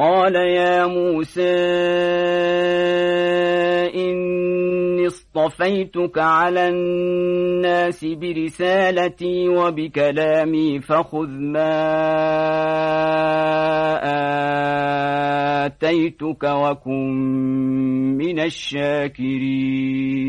قال يا موسى إني اصطفيتك على الناس برسالتي وبكلامي فخذ ما آتيتك وكن من الشاكرين.